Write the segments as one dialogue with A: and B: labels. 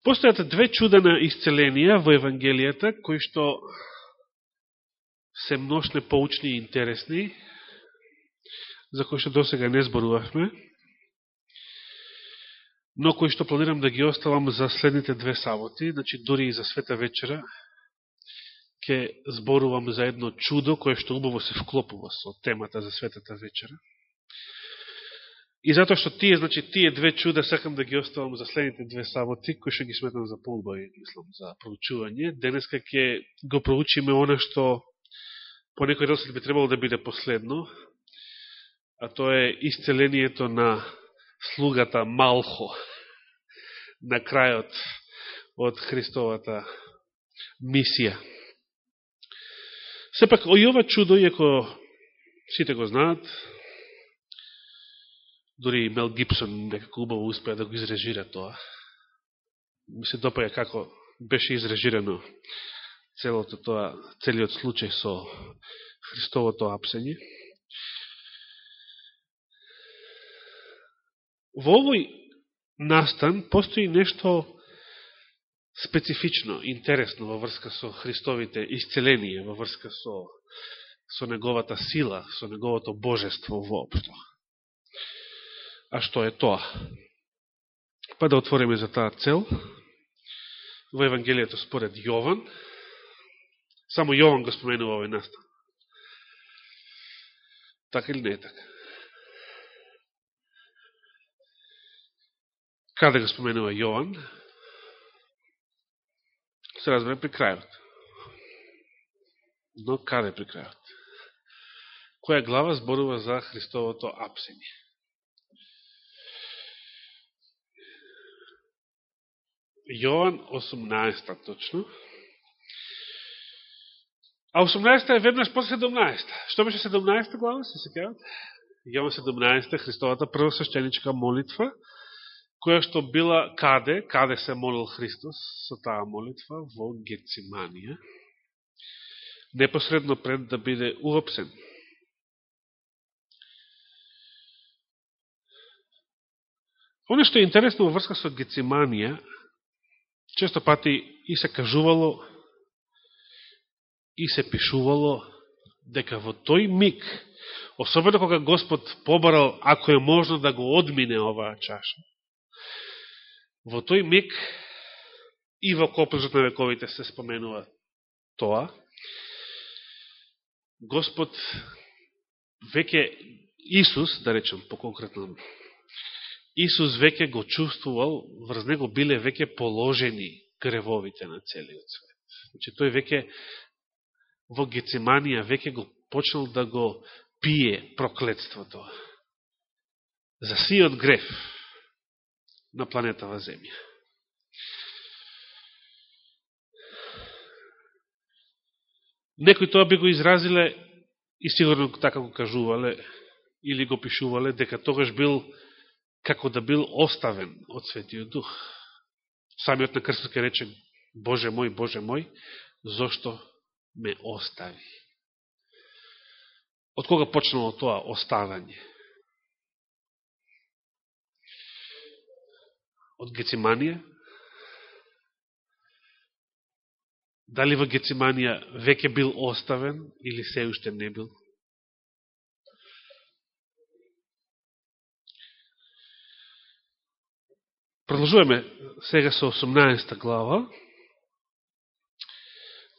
A: Постојат две чуда на исцеленија во Евангелијата, кои што се мношне поучни и интересни, за кои што досега не зборувавме, но кои што планирам да ги оставам за следните две саботи, значи дури и за света вечера, ќе зборувам за едно чудо кое што убаво се вклопува со темата за светата вечера. И затоа што тие, значи, тие две чуда сакам да ги оставам за следните две саботи, кои што ги сметам за поубави, мислам, за проучување. Денеска ќе го проучиме оно што по некој досед би требало да биде последно, а тоа е исцелението на слугата Малхо на крајот од Христовата мисија. Сепак, ој ова чудо, иако сите го знаат, Дори и Мел Гибсон некако убаво успеа да го изрежира тоа. Ми се допаја како беше изрежирано целото тоа, целиот случај со Христовото апсење. Во овој настан постои нешто специфично, интересно во врска со Христовите исцеленија, во врска со, со неговата сила, со неговото божество воопшто. А што е тоа? Па да отвориме за таа цел. Во Евангелието според Јован. Само Јован го споменува овој настан. Така или не е така? Каде го споменува Јован? Се разбере при крајот. Но каде при крајот? Која глава зборува за Христовото апсење? Јован 18 точно. А 18 е веднаш после 17. Што беше 17 глава, се секават? Јован 17 Христовата прва свещеничка молитва, која што била каде, каде се молил Христос со таа молитва во Гециманија, непосредно пред да биде уопсен. Оно што е интересно во врска со Гециманија, често пати и се кажувало и се пишувало дека во тој миг, особено кога Господ побарал, ако е можно да го одмине оваа чаша, во тој миг и во копнежот на вековите се споменува тоа, Господ веќе Исус, да речем по-конкретно Исус веќе го чувствувал, врз него биле веќе положени гревовите на целиот свет. Значи, тој веќе во Гециманија веќе го почнал да го пие проклетството за сиот греф на планетава Земја. Некои тоа би го изразиле и сигурно така го кажувале или го пишувале дека тогаш бил како да бил оставен од Светиот Дух. Самиот на крстот ке рече, Боже мој, Боже мој, зошто ме остави? Од кога почнало тоа оставање? Од Гециманија? Дали во Гециманија веќе бил оставен или се уште не бил? Продолжуваме сега со 18 глава.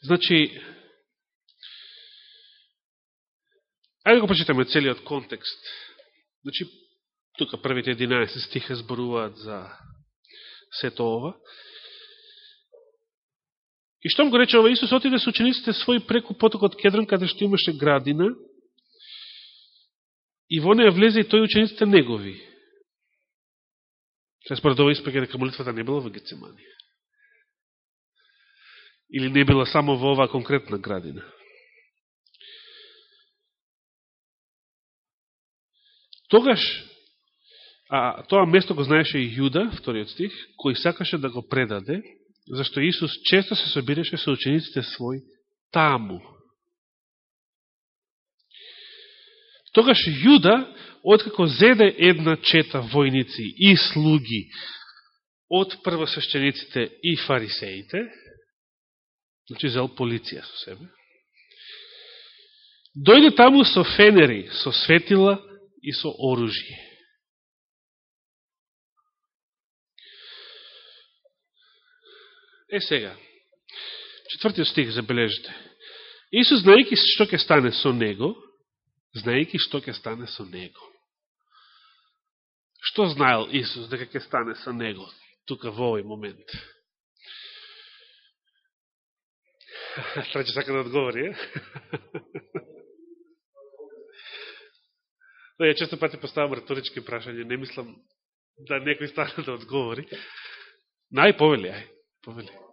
A: Значи, ајде го почитаме целиот контекст. Значи, тука првите 11 стиха зборуваат за сето ова. И штом го рече ова, Исус отиде со учениците своји преку потокот Кедрон, каде што имаше градина, и во неја влезе и тој учениците негови. Се според ова испаѓа дека молитвата не била во Гециманија. Или не била само во оваа конкретна градина. Тогаш, а тоа место го знаеше и Јуда, вториот стих, кој сакаше да го предаде, зашто Исус често се собираше со учениците свој таму. Тогаш Јуда откако зеде една чета војници и слуги од првосвещениците и фарисеите, значи зел полиција со себе, дојде таму со фенери, со светила и со оружие. Е сега, четвртиот стих забележите. Исус, знаеки што ќе стане со него, знаејќи што ќе стане со него. Што знаел Исус дека ќе стане со него, тука во овој момент? Траче сака да одговори, е? Но да, ја често пати поставам риторички прашања, не мислам да некој стане да одговори. Нај, повели, ај, повели.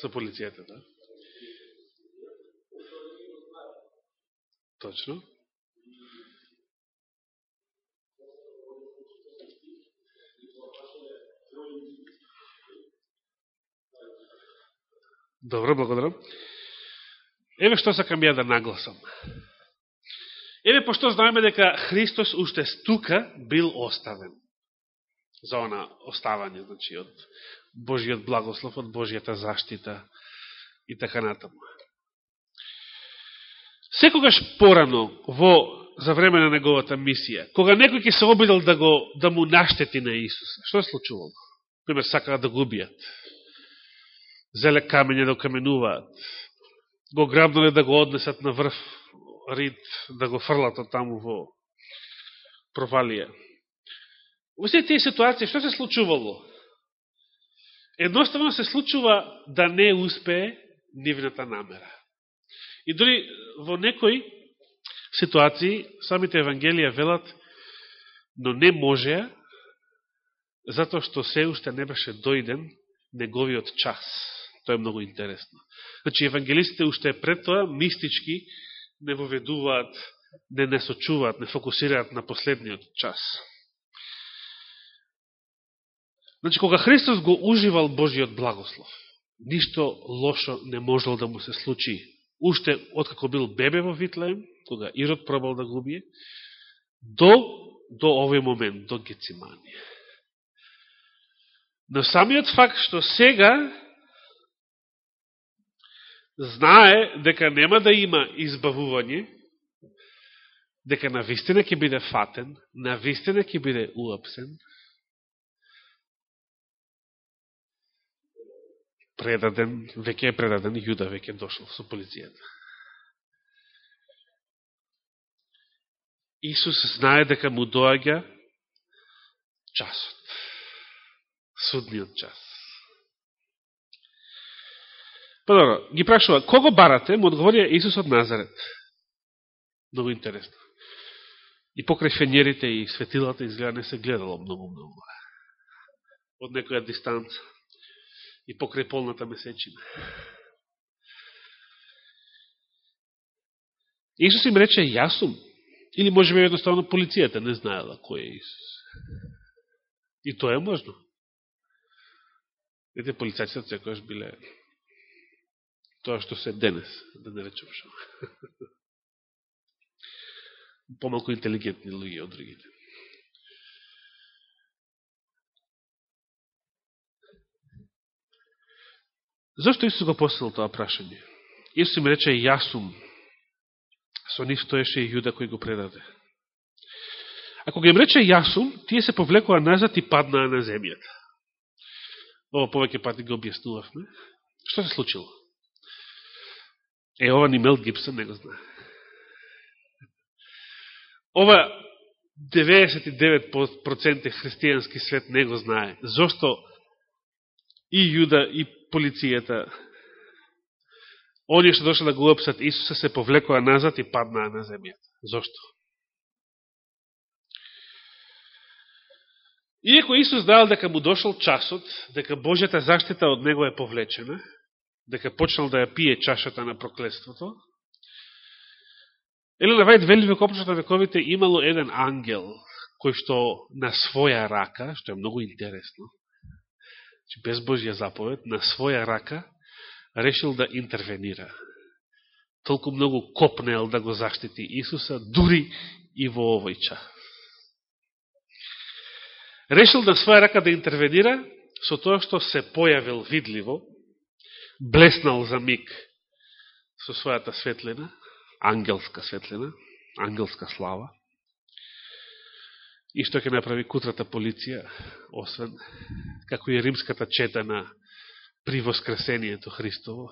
A: Со полицијата, да. Точно. Добро, благодарам. Еве што сакам ја да нагласам. Еве пошто знаеме дека Христос уште стука бил оставен за она оставање, значи од Божиот благослов, од Божијата заштита и така натаму. Секогаш порано во за време на неговата мисија, кога некој ќе се обидел да го да му наштети на Исус, што се случувало? Пример сакаа да го убијат зеле камење да каменуваат, го грабнале да го однесат на врв рид, да го фрлат од таму во провалија. Во сите тие ситуации, што се случувало? Едноставно се случува да не успее нивната намера. И дори во некои ситуации, самите Евангелија велат, но не можеа, затоа што се уште не беше дојден неговиот час. Тоа е многу интересно. Значи, евангелистите уште пред тоа мистички не воведуваат, не не сочуваат, не фокусираат на последниот час. Значи, кога Христос го уживал Божиот благослов, ништо лошо не можело да му се случи. Уште откако бил бебе во Витлеем, кога Ирод пробал да го убие, до, до овој момент, до Гециманија. Но самиот факт што сега знае дека нема да има избавување, дека на вистина ќе биде фатен, на вистина ќе биде уапсен, предаден, веќе е предаден, Јуда веќе дошол со полицијата. Исус знае дека му доаѓа часот, судниот час. Па добро, ги прашува, кого барате? Му одговорија Исус од Назарет. Много интересно. И покрај фенерите и светилата изгледа не се гледало многу-многу. Од некоја дистанца. И покрај полната месечина. Исус им рече, јас сум. Или може би едноставно полицијата не знаела кој е Исус. И тоа е можно. Ете, полицајците секојаш биле тоа што се денес, да не речем шо. Помалко интелигентни луѓе од другите. Зошто Исус го поставил тоа прашање? Исус им рече, јас сум. Со нив стоеше и Јуда кој го предаде. Ако го им рече јас сум, тие се повлекува назад и паднаа на земјата. Ово повеќе пати го објаснувавме. Што се случило? Е, ова ни Мел Гибсон не го знае. Ова 99% христијански свет не го знае. Зошто и Јуда, и полицијата, оние што дошле да го опсат Исуса, се повлекоа назад и паднаа на земјата. Зошто? Иеко Исус дал дека му дошол часот, дека Божјата заштита од него е повлечена, дека почнал да ја пие чашата на проклетството. Елена Вајд вели во Копчата вековите имало еден ангел, кој што на своја рака, што е многу интересно, че без Божја заповед, на своја рака решил да интервенира. толку многу копнел да го заштити Исуса, дури и во овој час. Решил да своја рака да интервенира со тоа што се појавил видливо, блеснал за миг со својата светлина, ангелска светлина, ангелска слава, и што ќе направи кутрата полиција, освен како и римската чета на при воскресението Христово,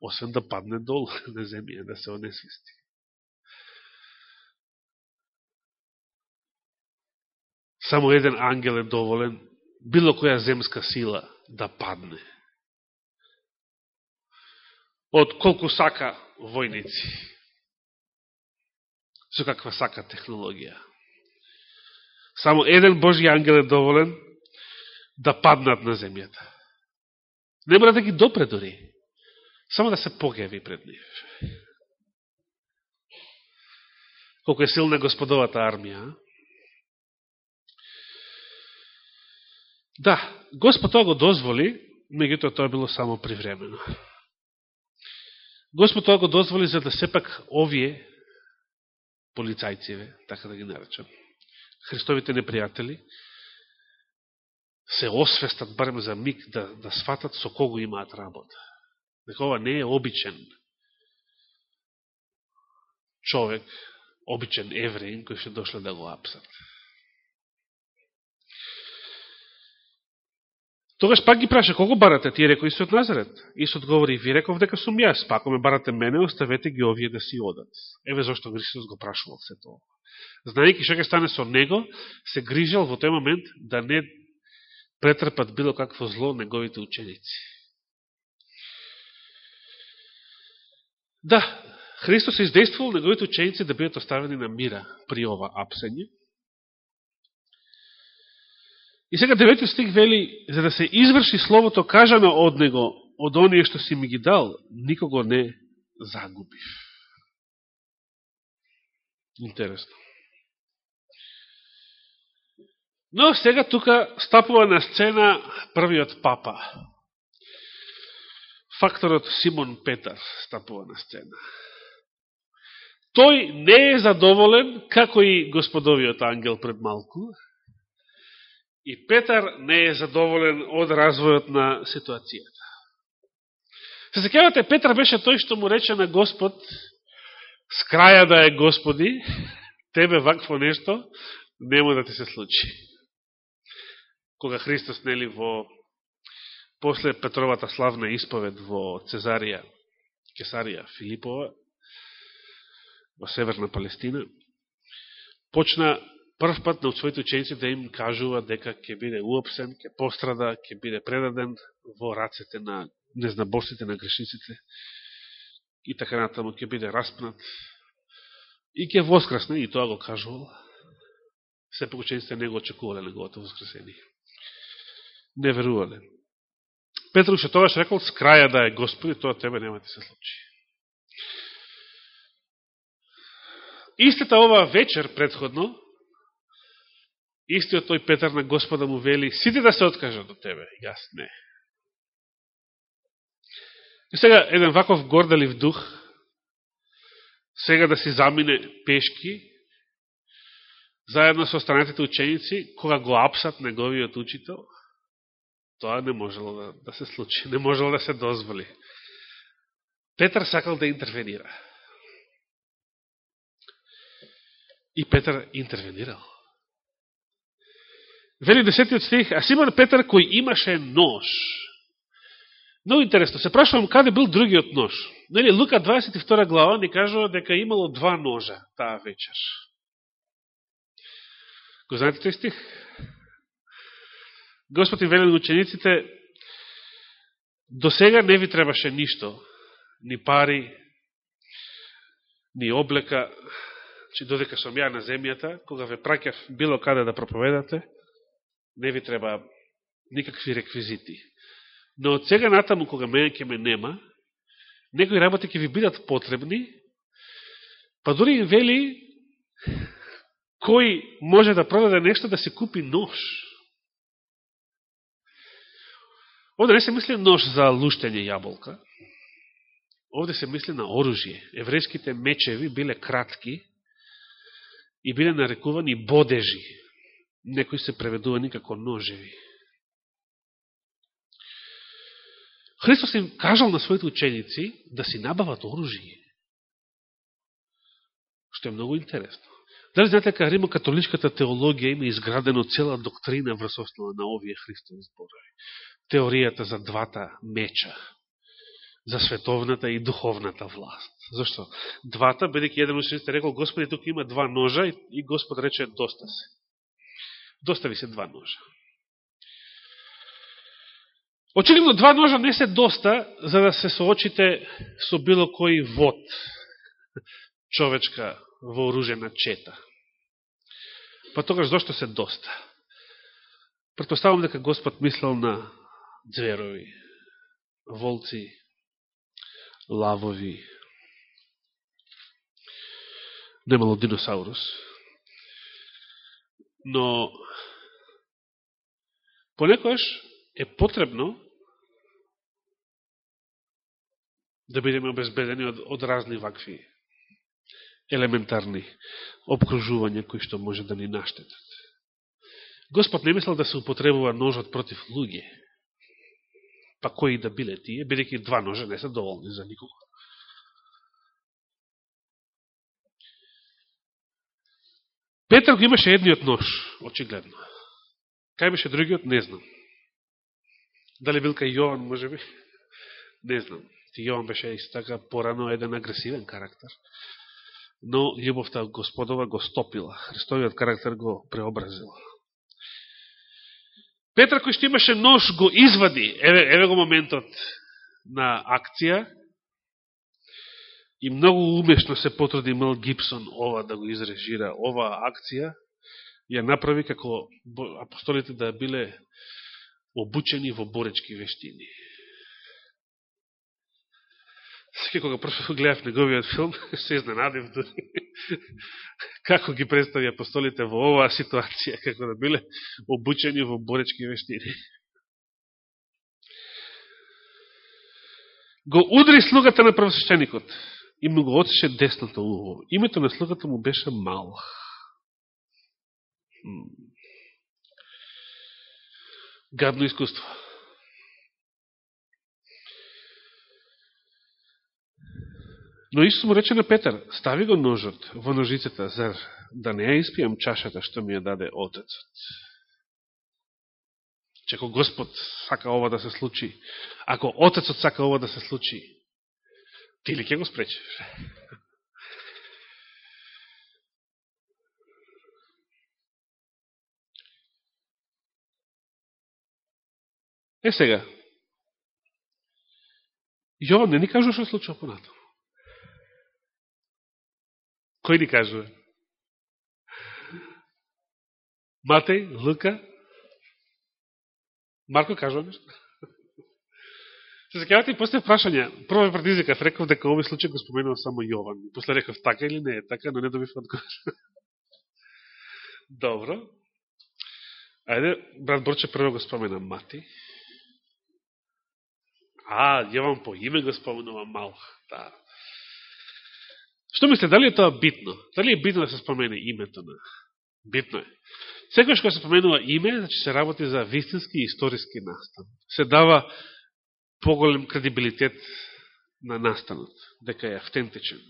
A: освен да падне долу на земја, да се онесвисти. Само еден ангел е доволен, било која земска сила да падне. Од колку сака војници, со каква сака технологија. Само еден Божи ангел е доволен да паднат на земјата. Не мора да ги допре дори. Само да се погеви пред нив. Колко е силна господовата армија. Да, Господ тоа го дозволи, меѓутоа тоа било само привремено. Господ тоа го дозволи за да сепак овие полицајциве, така да ги наречам, Христовите непријатели, се освестат барем за миг да, да сватат со кого имаат работа. Дека ова не е обичен човек, обичен евреин, кој ще дошле да го апсат. Тогаш пак ги праша, кого барате? Тие рекои се од Назарет. Исус одговори, ви реков дека сум јас, па ако ме барате мене, оставете ги овие да си одат. Еве зашто Христос го прашувал се тоа. Знаејќи што ќе стане со него, се грижал во тој момент да не претрпат било какво зло неговите ученици. Да, Христос е издействувал неговите ученици да бидат оставени на мира при ова апсење, И сега девети стих вели, за да се изврши словото кажано од него, од оние што си ми ги дал, никого не загубив. Интересно. Но сега тука стапува на сцена првиот папа. Факторот Симон Петар стапува на сцена. Тој не е задоволен, како и господовиот ангел пред малку, И Петар не е задоволен од развојот на ситуацијата. Се секавате, Петар беше тој што му рече на Господ, с краја да е Господи, тебе вакво нешто нема да ти се случи. Кога Христос нели во после Петровата славна исповед во Цезарија, Кесарија Филипова, во Северна Палестина, почна прв пат на своите ученици да им кажува дека ќе биде уопсен, ќе пострада, ќе биде предаден во рацете на незнабосите, на грешниците и така натаму ќе биде распнат и ќе воскресне, и тоа го кажувал. Сепак учениците не го очекувале неговото воскресение. Не верувале. Петро уште тогаш рекол, с краја да е Господи, тоа тебе нема ти се случи. Истата ова вечер предходно, истиот тој Петар на Господа му вели, сите да се откажат од тебе, јас не. И сега, еден ваков горделив дух, сега да си замине пешки, заедно со останатите ученици, кога го апсат неговиот учител, тоа не можело да, да се случи, не можело да се дозволи. Петар сакал да интервенира. И Петар интервенирал. Вели десетиот стих, а Симон Петар кој имаше нож. Много интересно, се прашувам каде бил другиот нож. Нели, Лука 22 глава ни кажува дека имало два ножа таа вечер. Го знаете тој стих? Господ им вели на учениците, до сега не ви требаше ништо, ни пари, ни облека, че додека сум ја на земјата, кога ве праќав било каде да проповедате, не ви треба никакви реквизити. Но од сега натаму, кога мене ќе ме нема, некои работи ќе ви бидат потребни, па дори им вели кој може да продаде нешто да се купи нож. овде не се мисли нож за луштење јаболка, Овде се мисли на оружје Еврејските мечеви биле кратки и биле нарекувани бодежи. Некои се преведувани како ножеви. Христос им кажал на своите ученици да си набават оружие. Што е многу интересно. Дали знаете дека римокатоличката теологија има изградено цела доктрина врз основа на овие Христови зборови. Теоријата за двата меча за световната и духовната власт. Зошто? Двата, бидеќи еден учениците рекол, Господи, тука има два ножа и Господ рече, доста се. Достави се два ножа. Очигледно два ножа не се доста за да се соочите со било кој вод човечка вооружена чета. Па тогаш зашто се доста? Предпоставам дека Господ мислел на дзверови, волци, лавови. Немало диносаурус. Но понекојаш е потребно да бидеме обезбедени од, од разни вакви елементарни обкружувања кои што може да ни наштетат. Господ не мислел да се употребува ножот против луѓе, па кои да биле тие, бидеќи два ножа не се доволни за никога. Петар го имаше едниот нож, очигледно. Кај беше другиот, не знам. Дали бил кај Јован, може би? Не знам. Ти Јован беше исто така порано еден агресивен карактер. Но љубовта Господова го стопила. Христовиот карактер го преобразила. Петра кој што имаше нож го извади, еве, еве го моментот на акција, и многу умешно се потруди Мел Гибсон ова да го изрежира, ова акција, ја направи како апостолите да биле обучени во боречки вештини. Секи кога прво да гледав неговиот филм, се изненадив дори како ги представи апостолите во оваа ситуација, како да биле обучени во боречки вештини. Го удри слугата на првосвещеникот и му го отсеше десното уво. Името на слугата му беше Мал. Гадно искуство. Но Исус му рече на Петар, стави го ножот во ножицата, зар да не ја испијам чашата што ми ја даде Отецот. Че ако Господ сака ова да се случи, ако Отецот сака ова да се случи, ти ли ќе го спречеш? Е сега, Јован не ни кажува што случува понатаму. Кој ни кажува? Матеј, Лука, Марко кажува нешто? Се закјавате и после прашање. Прво ме предизвикав, реков дека овој случај го споменува само Јован. И после реков така или не е така, но не добив одговор. Добро. Ајде, брат Борче прво го спомена Мати. А, Јован по име го споменува Мал. Да. Што мислите, дали е тоа битно? Дали е битно да се спомене името на... Битно е. Секојаш кога се споменува име, значи се работи за вистински и историски настан. Се дава поголем кредибилитет на настанот, дека е автентичен.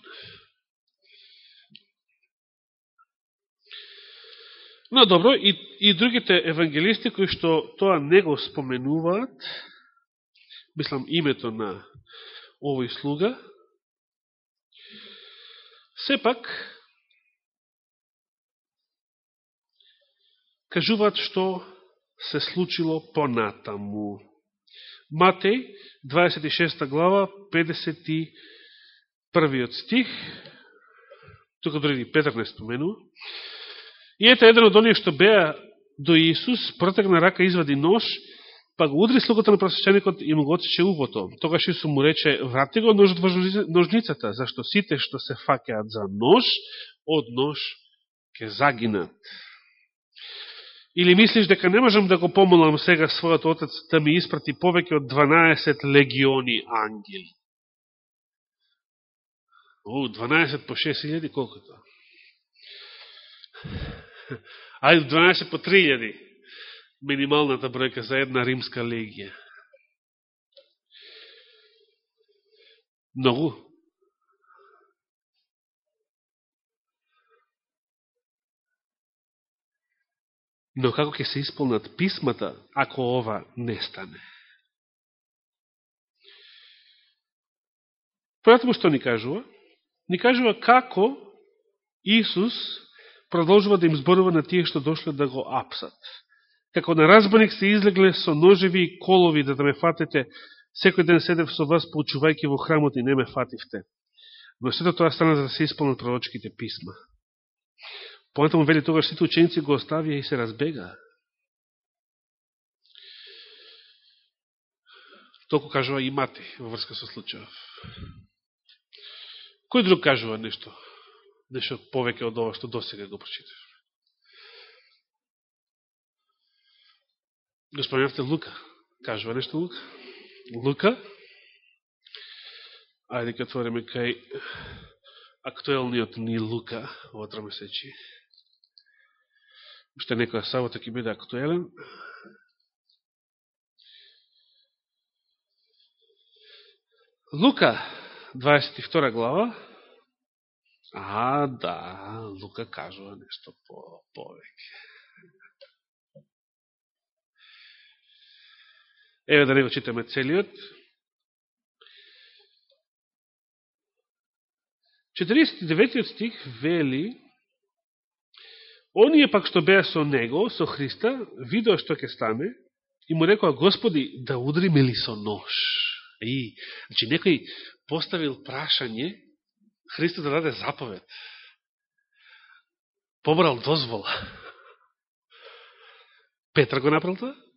A: Но добро, и, и другите евангелисти кои што тоа не го споменуваат, мислам името на овој слуга, сепак кажуваат што се случило понатаму. Матеј, 26 глава, 51 стих, тука дори Петр не споменува. И ете еден од оние што беа до Исус, протегна рака, извади нож, па го удри слугата на просвещеникот и му го отсече ухото. Тогаш Ису му рече, врати го ножот во ножницата, зашто сите што се факеат за нож, од нож ке загинат. Или мислиш дека не можам да го помолам сега својот отец да ми испрати повеќе од 12 легиони ангели? О, 12 по 6000, колко тоа? Ајде 12 по 3000, минималната бројка за една римска легија. Многу. Но како ќе се исполнат писмата, ако ова не стане? Понатаму што ни кажува? Ни кажува како Исус продолжува да им зборува на тие што дошле да го апсат. Како на разбаник се излегле со ножеви и колови да да ме фатете секој ден седев со вас поучувајќи во храмот и не ме фативте. Но сето тоа стана за да се исполнат пророчките писма. Понатаму вели тогаш сите ученици го оставија и се разбега. Толку кажува и мати во врска со случајов. Кој друг кажува нешто? Нешто повеќе од ова што досега го прочитав. Господинавте Лука. Кажува нешто Лука? Лука. Ајде ке отвориме кај актуелниот ни Лука во тромесечи. Уште некоја сабота ќе биде актуелен. Лука, 22 глава. А, да, Лука кажува нешто по повеќе. Еве да не го читаме целиот. 49 стих вели Оние пак што беа со него, со Христа, видео што ќе стане и му рекоа, Господи, да удриме ли со нож? И, значи, некој поставил прашање, Христо да даде заповед. Побрал дозвола. Петра го направил тоа?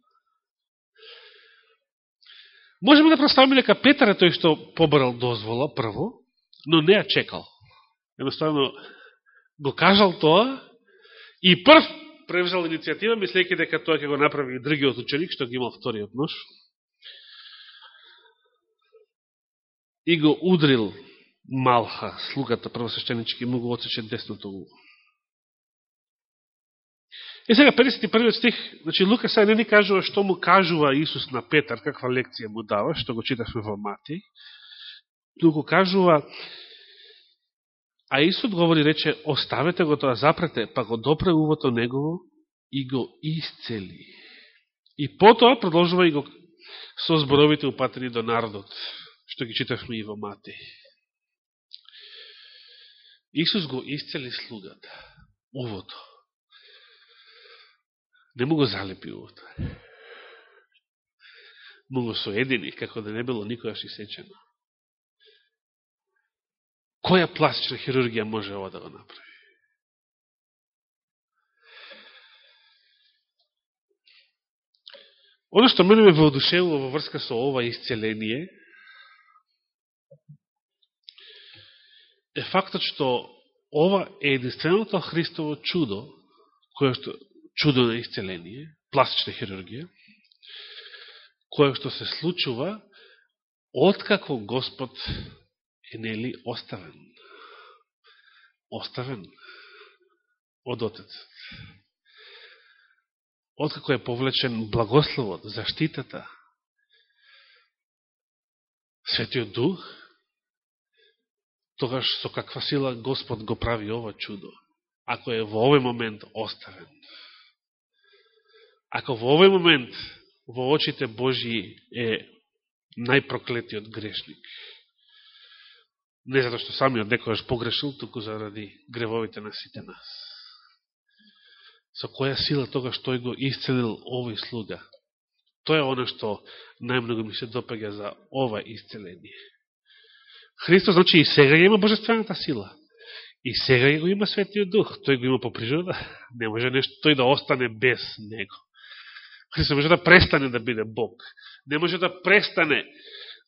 A: Можеме да представиме дека Петар е тој што побрал дозвола прво, но не ја чекал. Едноставно го кажал тоа и прв превзел иницијатива, мислејќи дека тоа ќе го направи и другиот ученик, што ги имал вториот нож. и го удрил Малха, слугата првосвещенички, му го отсече десното уво. И сега 51 стих, значи Лука сега не ни кажува што му кажува Исус на Петар, каква лекција му дава, што го читавме во Мати, туку кажува, а Исус говори, рече, оставете го тоа, запрете, па го допре увото негово и го исцели. И потоа продолжува и го со зборовите упатени до народот што ги читавме и во Мати. Исус го исцели слугата, увото. Не му го залепи увото. Му го соедини, како да не било никогаш исечено. Која пластична хирургија може ова да го направи? Оно што мене ме воодушевува во врска со ова исцеление, е фактот што ова е единственото Христово чудо, кое што чудо на исцеление, пластична хирургија, кое што се случува откако Господ е нели оставен. Оставен од Отецот. Откако е повлечен благословот, заштитата, Светиот Дух, тогаш со каква сила Господ го прави ова чудо, ако е во овој момент оставен. Ако во овој момент во очите Божии е најпроклетиот грешник, не зато што самиот некојаш погрешил, туку заради гревовите на сите нас. Со која сила тогаш тој го исцелил овој слуга? Тоа е оно што најмногу ми се допаѓа за ова исцеление. Христос, значи, и сега има божествената сила. И сега го има Светиот Дух. Тој го има по природа. Не може нешто тој да остане без Него. Христос може да престане да биде Бог. Не може да престане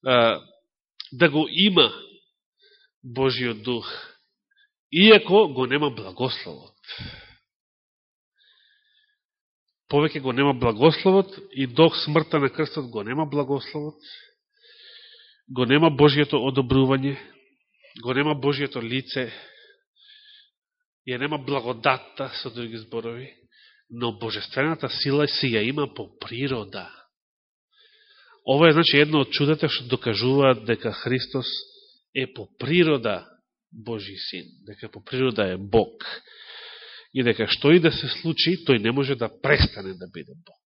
A: а, да го има Божиот Дух. Иако го нема благословот. Повеќе го нема благословот и до смртта на крстот го нема благословот го нема Божијето одобрување, го нема Божијето лице, ја нема благодатта, со други зборови, но божествената сила си ја има по природа. Ова е значи едно од чудата што докажуваат дека Христос е по природа Божи син, дека по природа е Бог. И дека што и да се случи, тој не може да престане да биде Бог.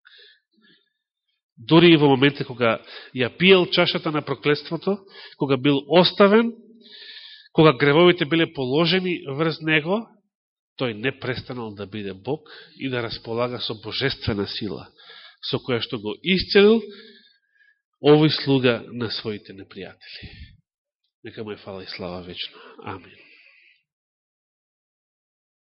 A: Дори и во моментите кога ја пиел чашата на проклетството, кога бил оставен, кога гревовите биле положени врз него, тој не престанал да биде Бог и да располага со божествена сила, со која што го исцелил овој слуга на своите непријатели. Нека му е фала и слава вечно. Амин.